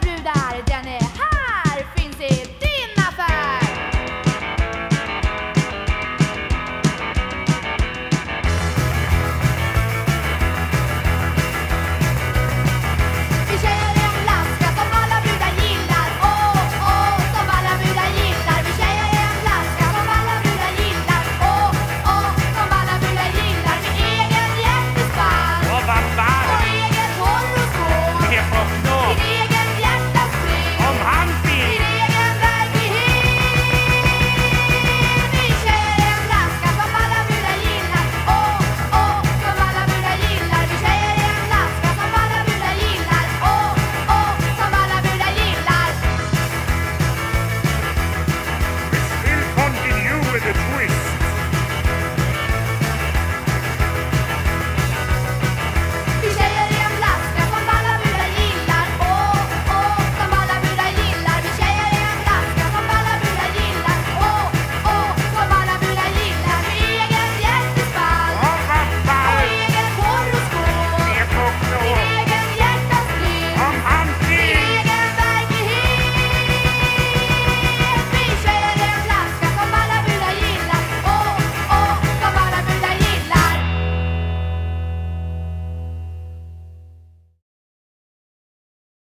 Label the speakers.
Speaker 1: do that.